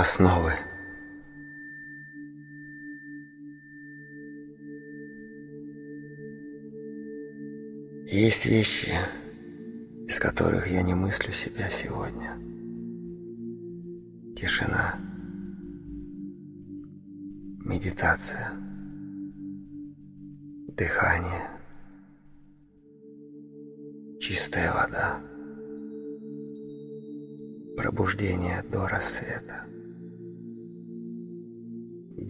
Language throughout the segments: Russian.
Основы. Есть вещи, без которых я не мыслю себя сегодня. Тишина. Медитация. Дыхание. Чистая вода. Пробуждение до рассвета.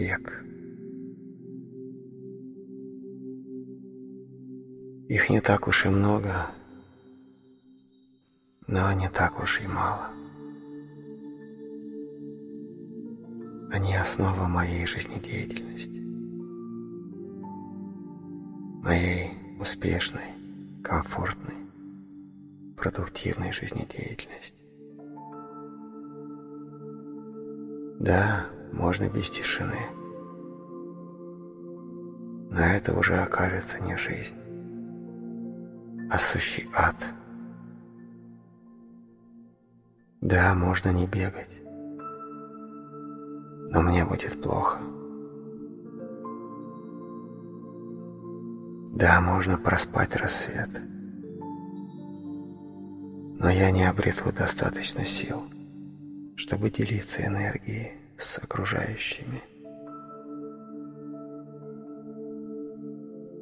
Бег. Их не так уж и много, но не так уж и мало. Они основа моей жизнедеятельности, моей успешной, комфортной, продуктивной жизнедеятельности. Да, можно без тишины, но это уже окажется не жизнь а сущий ад. Да, можно не бегать, но мне будет плохо. Да, можно проспать рассвет, но я не обрету достаточно сил, чтобы делиться энергией с окружающими.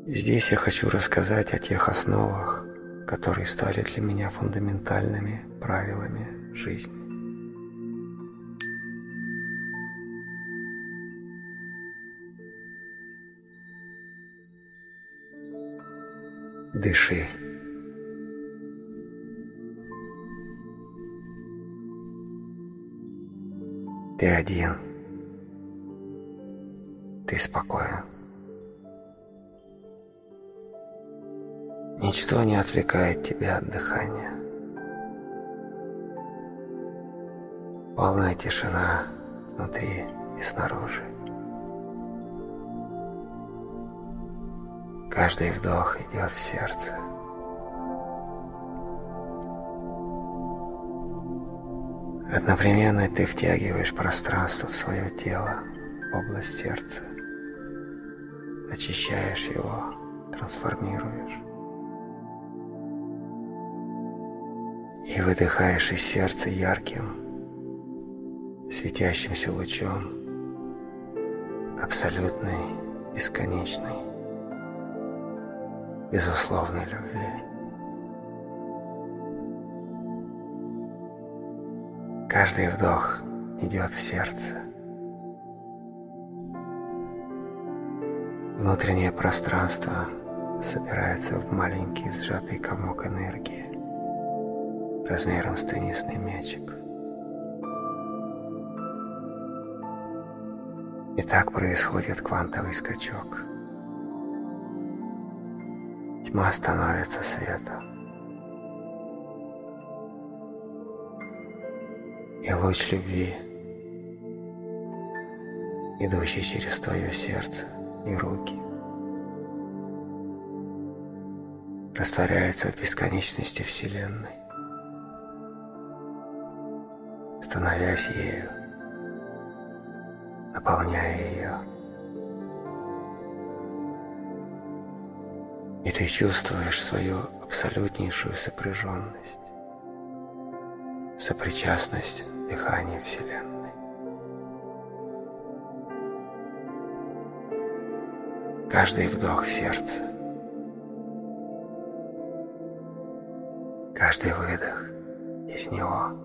Здесь я хочу рассказать о тех основах, которые стали для меня фундаментальными правилами жизни. Дыши. Ты один. Ты спокоен. Ничто не отвлекает тебя от дыхания. Полная тишина внутри и снаружи. Каждый вдох идет в сердце. Одновременно ты втягиваешь пространство в свое тело, область сердца, очищаешь его, трансформируешь. и выдыхаешь из сердца ярким, светящимся лучом абсолютной, бесконечной, безусловной любви. Каждый вдох идет в сердце. Внутреннее пространство собирается в маленький сжатый комок энергии размером с теннисный мячик. И так происходит квантовый скачок. Тьма становится светом. И луч любви, идущий через твое сердце и руки, растворяется в бесконечности Вселенной. становясь ею, наполняя ее. И ты чувствуешь свою абсолютнейшую сопряженность, сопричастность дыхания Вселенной. Каждый вдох в сердце, каждый выдох из него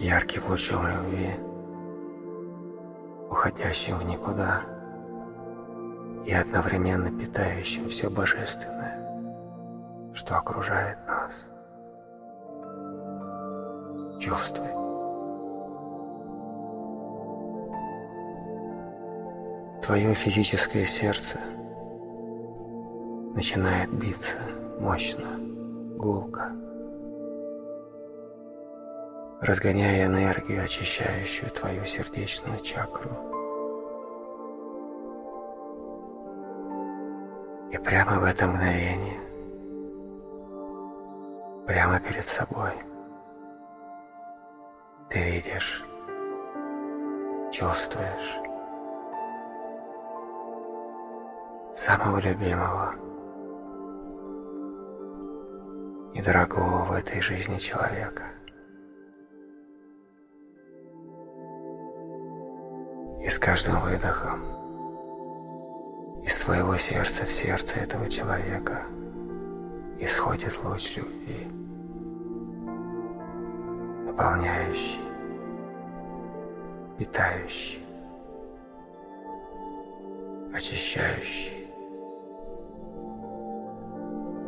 ярким лучом любви, уходящим в никуда и одновременно питающим все божественное, что окружает нас. Чувствуй. Твое физическое сердце начинает биться мощно, гулко разгоняя энергию, очищающую твою сердечную чакру. И прямо в это мгновение, прямо перед собой, Ты видишь, чувствуешь самого любимого и дорогого в этой жизни человека. И с каждым выдохом из твоего сердца в сердце этого человека исходит луч любви, наполняющий, питающий, очищающий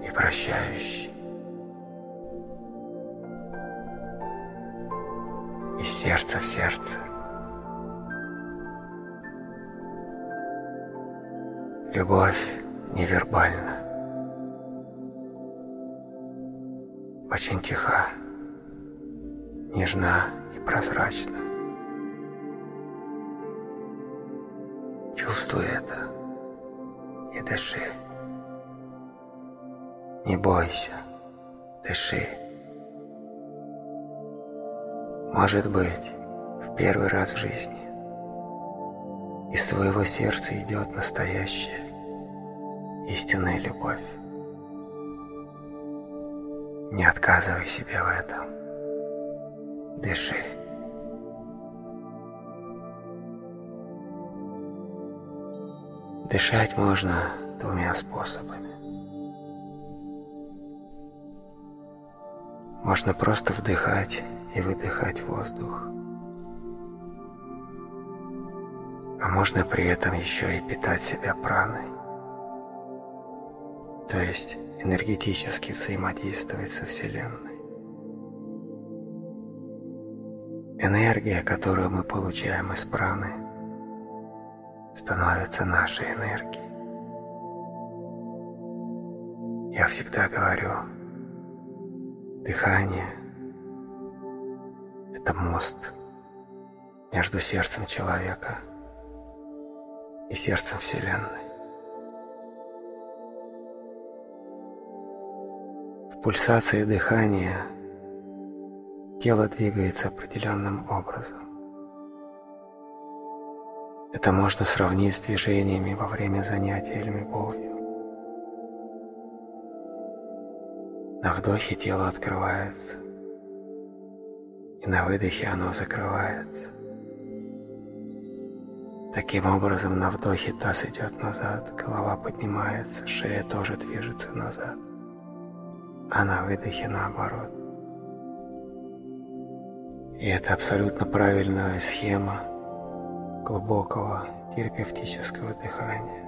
и прощающий. Из сердца в сердце. Любовь невербальна. Очень тиха, нежна и прозрачна. Чувствуй это и дыши. Не бойся, дыши. Может быть, в первый раз в жизни из твоего сердца идет настоящая истинная любовь. Не отказывай себе в этом. Дыши. Дышать можно двумя способами. Можно просто вдыхать и выдыхать воздух. А можно при этом еще и питать себя праной то есть энергетически взаимодействовать со Вселенной. Энергия, которую мы получаем из праны, становится нашей энергией. Я всегда говорю, дыхание – это мост между сердцем человека и сердцем Вселенной. пульсации дыхания тело двигается определенным образом. Это можно сравнить с движениями во время занятия любовью. На вдохе тело открывается, и на выдохе оно закрывается. Таким образом, на вдохе таз идет назад, голова поднимается, шея тоже движется назад а на выдохе наоборот. И это абсолютно правильная схема глубокого терапевтического дыхания.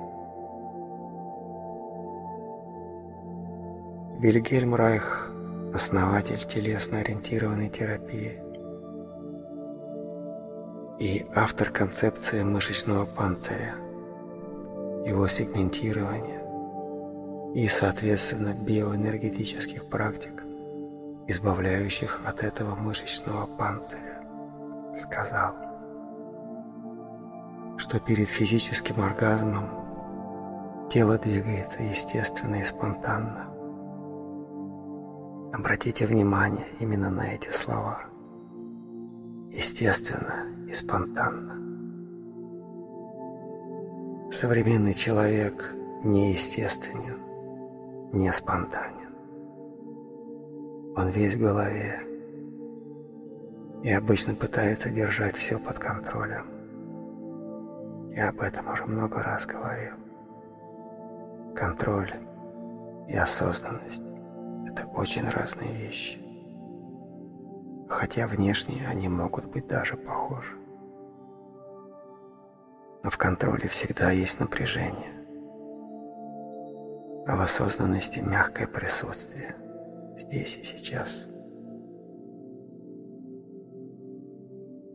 Вильгельм Райх – основатель телесно-ориентированной терапии и автор концепции мышечного панциря, его сегментирования, и, соответственно, биоэнергетических практик, избавляющих от этого мышечного панциря, сказал, что перед физическим оргазмом тело двигается естественно и спонтанно. Обратите внимание именно на эти слова. Естественно и спонтанно. Современный человек неестественен не спонтанен. Он весь в голове и обычно пытается держать все под контролем. Я об этом уже много раз говорил. Контроль и осознанность – это очень разные вещи. Хотя внешне они могут быть даже похожи. Но в контроле всегда есть напряжение а в осознанности мягкое присутствие здесь и сейчас.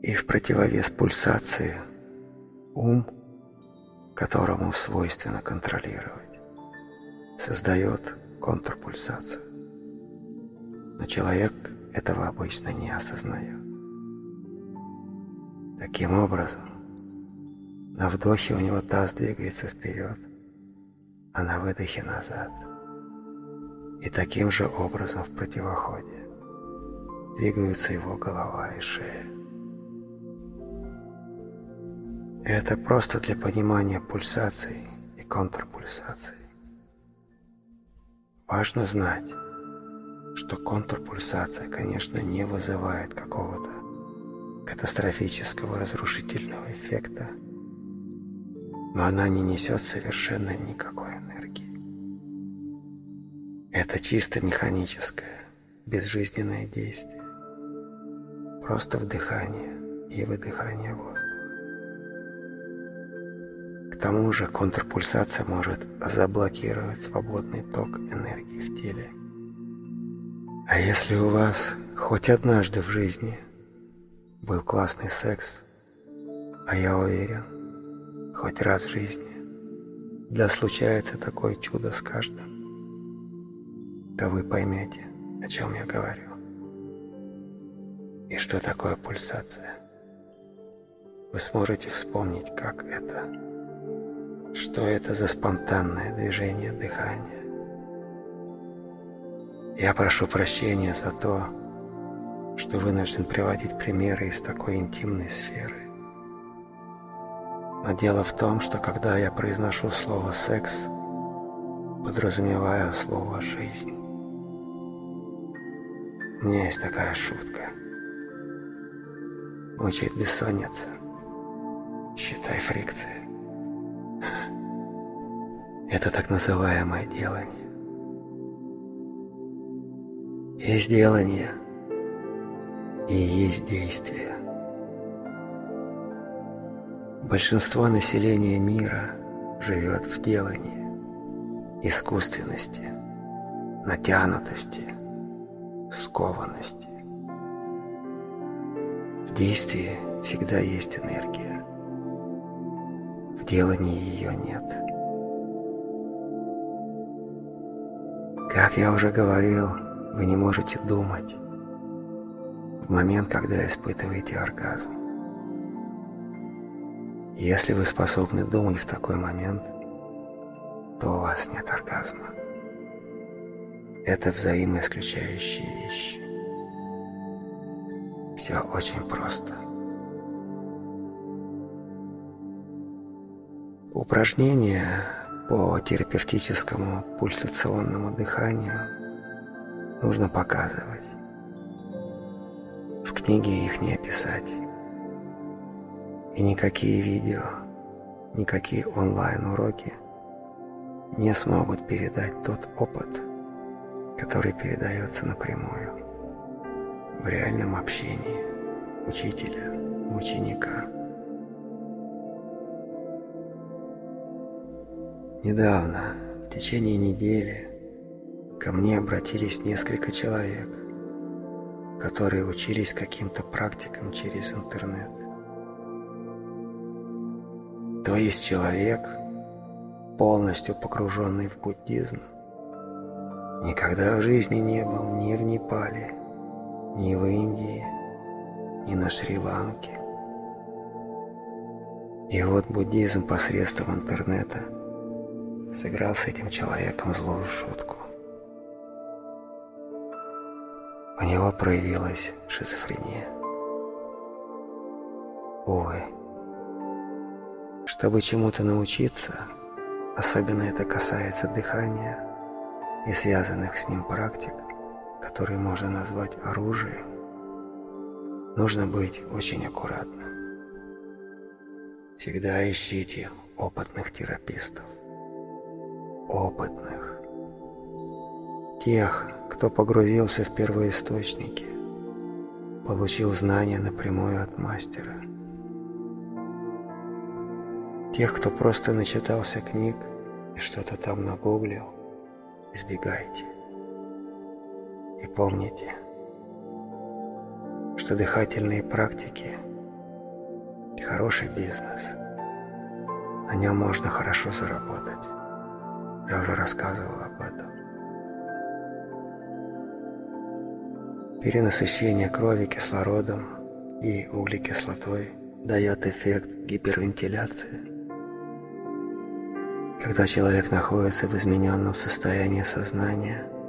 И в противовес пульсации ум, которому свойственно контролировать, создает контрпульсацию. Но человек этого обычно не осознает. Таким образом, на вдохе у него таз двигается вперед, а на выдохе назад. И таким же образом в противоходе. двигаются его голова и шея. Это просто для понимания пульсаций и контрпульсаций. Важно знать, что контрпульсация, конечно, не вызывает какого-то катастрофического разрушительного эффекта, но она не несет совершенно никакой энергии. Это чисто механическое, безжизненное действие, просто вдыхание и выдыхание воздуха. К тому же контрпульсация может заблокировать свободный ток энергии в теле. А если у вас хоть однажды в жизни был классный секс, а я уверен, хоть раз в жизни, да случается такое чудо с каждым, то вы поймете, о чем я говорю. И что такое пульсация. Вы сможете вспомнить, как это. Что это за спонтанное движение дыхания. Я прошу прощения за то, что вынужден приводить примеры из такой интимной сферы. Но дело в том, что когда я произношу слово «секс», подразумеваю слово «жизнь». У меня есть такая шутка. Мучает бессонница. Считай фрикции. Это так называемое делание. Есть делание и есть действие. Большинство населения мира живет в делании, искусственности, натянутости, скованности. В действии всегда есть энергия. В делании ее нет. Как я уже говорил, вы не можете думать в момент, когда испытываете оргазм. Если вы способны думать в такой момент, то у вас нет оргазма. Это взаимоисключающие вещи. Все очень просто. Упражнения по терапевтическому пульсационному дыханию нужно показывать. В книге их не описать. И никакие видео, никакие онлайн-уроки не смогут передать тот опыт, который передается напрямую в реальном общении учителя ученика. Недавно, в течение недели, ко мне обратились несколько человек, которые учились каким-то практикам через интернет. То есть человек, полностью погруженный в буддизм, никогда в жизни не был ни в Непале, ни в Индии, ни на Шри-Ланке. И вот буддизм посредством интернета сыграл с этим человеком злую шутку. У него проявилась шизофрения. Увы. Чтобы чему-то научиться, особенно это касается дыхания и связанных с ним практик, которые можно назвать оружием, нужно быть очень аккуратным. Всегда ищите опытных терапистов. Опытных. Тех, кто погрузился в первоисточники, получил знания напрямую от мастера. Тех, кто просто начитался книг и что-то там нагуглил, избегайте. И помните, что дыхательные практики – хороший бизнес. На нем можно хорошо заработать. Я уже рассказывал об этом. Перенасыщение крови кислородом и углекислотой дает эффект гипервентиляции. Когда человек находится в измененном состоянии сознания –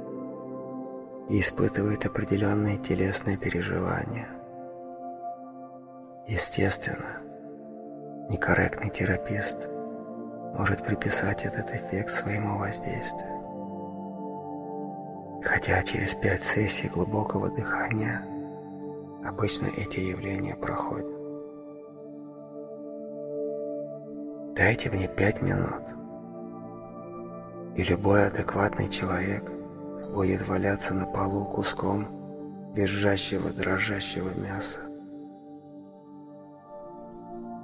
и испытывает определенные телесные переживания. Естественно, некорректный терапевт может приписать этот эффект своему воздействию. Хотя через пять сессий глубокого дыхания обычно эти явления проходят. Дайте мне пять минут, и любой адекватный человек будет валяться на полу куском визжащего дрожащего мяса.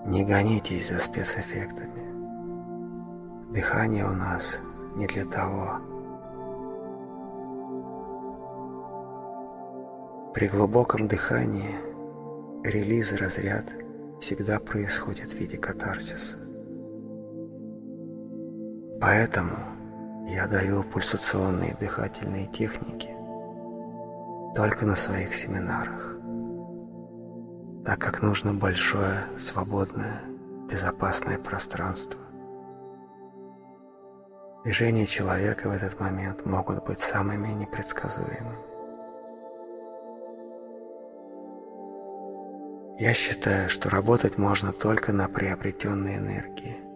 Не гонитесь за спецэффектами. Дыхание у нас не для того. При глубоком дыхании релиз разряд всегда происходит в виде катарсиса. Поэтому я даю пульсационные дыхательные техники только на своих семинарах, так как нужно большое, свободное, безопасное пространство. Движения человека в этот момент могут быть самыми непредсказуемыми. Я считаю, что работать можно только на приобретенной энергии –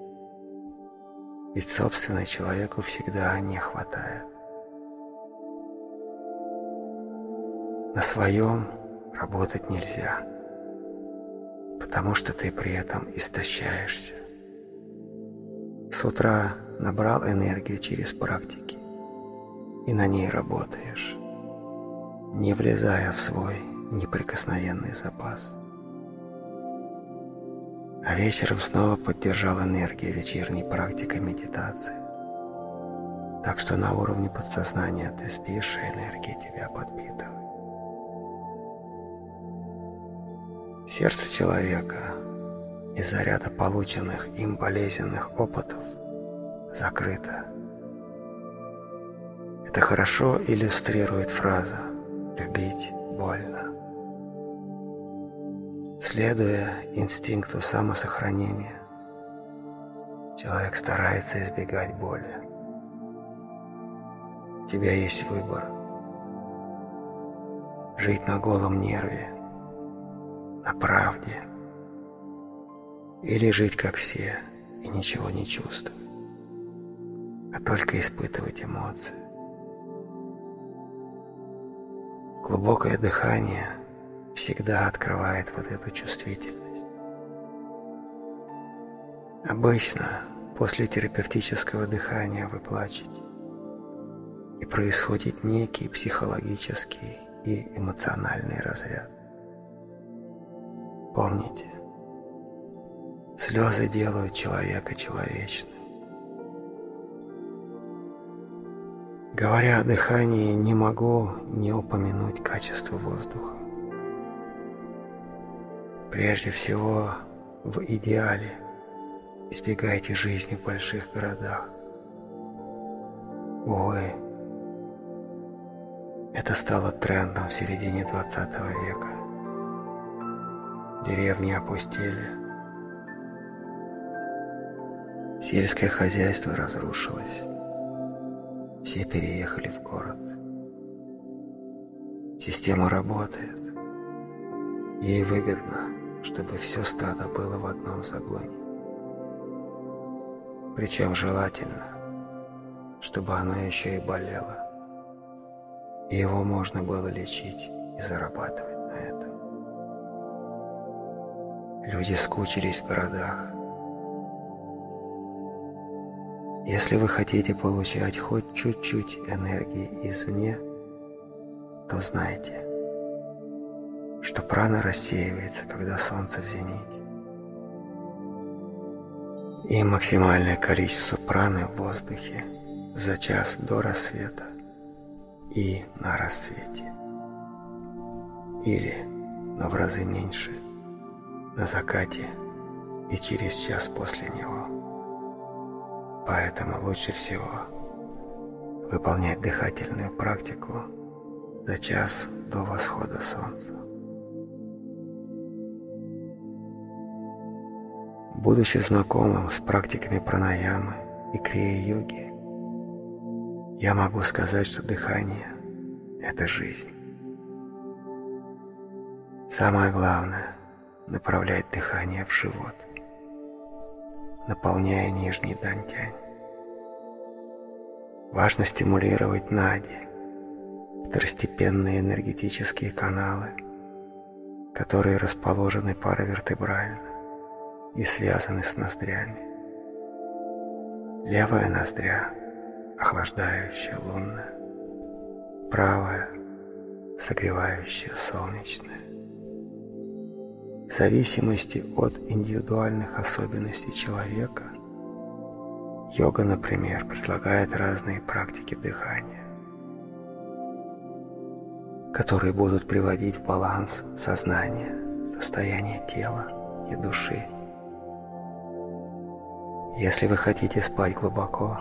ведь собственной человеку всегда не хватает. На своем работать нельзя, потому что ты при этом истощаешься. С утра набрал энергию через практики и на ней работаешь, не влезая в свой неприкосновенный запас а вечером снова поддержал энергию вечерней практикой медитации. Так что на уровне подсознания ты спишь, и энергия тебя подпитывает. Сердце человека из-за ряда полученных им болезненных опытов закрыто. Это хорошо иллюстрирует фраза «любить больно». Следуя инстинкту самосохранения, человек старается избегать боли. У тебя есть выбор. Жить на голом нерве, на правде, или жить как все и ничего не чувствовать, а только испытывать эмоции. Глубокое дыхание – всегда открывает вот эту чувствительность. Обычно после терапевтического дыхания вы плачете, и происходит некий психологический и эмоциональный разряд. Помните, слезы делают человека человечным. Говоря о дыхании, не могу не упомянуть качество воздуха. Прежде всего, в идеале избегайте жизни в больших городах. Увы, это стало трендом в середине 20 века. Деревни опустели. Сельское хозяйство разрушилось. Все переехали в город. Система работает. Ей выгодно чтобы все стадо было в одном загоне. Причем желательно, чтобы оно еще и болело. И его можно было лечить и зарабатывать на этом. Люди скучились в городах. Если вы хотите получать хоть чуть-чуть энергии извне, то знайте – что прана рассеивается, когда солнце в зените. И максимальное количество праны в воздухе за час до рассвета и на рассвете. Или, но в разы меньше, на закате и через час после него. Поэтому лучше всего выполнять дыхательную практику за час до восхода солнца. Будучи знакомым с практиками пранаямы и крия-йоги, я могу сказать, что дыхание – это жизнь. Самое главное – направлять дыхание в живот, наполняя нижний дантянь. Важно стимулировать нади, второстепенные энергетические каналы, которые расположены паравертебрально и связаны с ноздрями. Левая ноздря – охлаждающая лунная, правая – согревающая солнечная. В зависимости от индивидуальных особенностей человека, йога, например, предлагает разные практики дыхания, которые будут приводить в баланс сознание, состояние тела и души. Если вы хотите спать глубоко,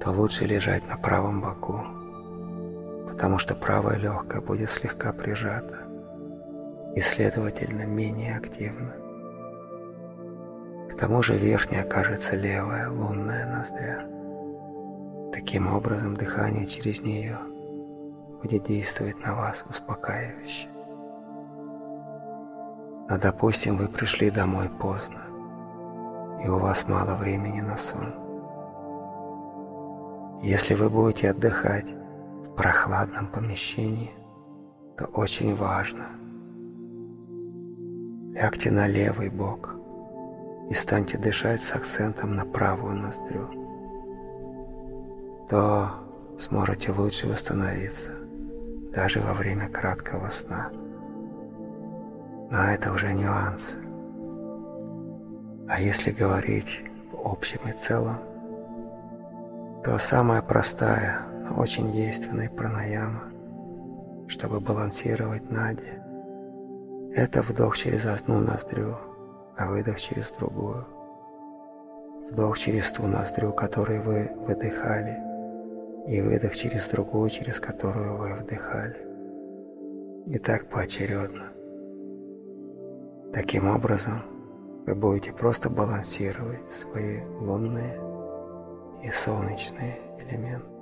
то лучше лежать на правом боку, потому что правое легкое будет слегка прижато и, следовательно, менее активно. К тому же верхняя окажется левая, лунная ноздря. Таким образом, дыхание через нее будет действовать на вас успокаивающе. Но, допустим, вы пришли домой поздно, и у вас мало времени на сон. Если вы будете отдыхать в прохладном помещении, то очень важно. Лягте на левый бок и станьте дышать с акцентом на правую ноздрю. То сможете лучше восстановиться даже во время краткого сна. Но это уже нюансы. А если говорить в общем и целом, то самая простая, но очень действенная пранаяма, чтобы балансировать нади, это вдох через одну ноздрю, а выдох через другую. Вдох через ту ноздрю, которой вы выдыхали, и выдох через другую, через которую вы вдыхали. И так поочередно. Таким образом, вы будете просто балансировать свои лунные и солнечные элементы.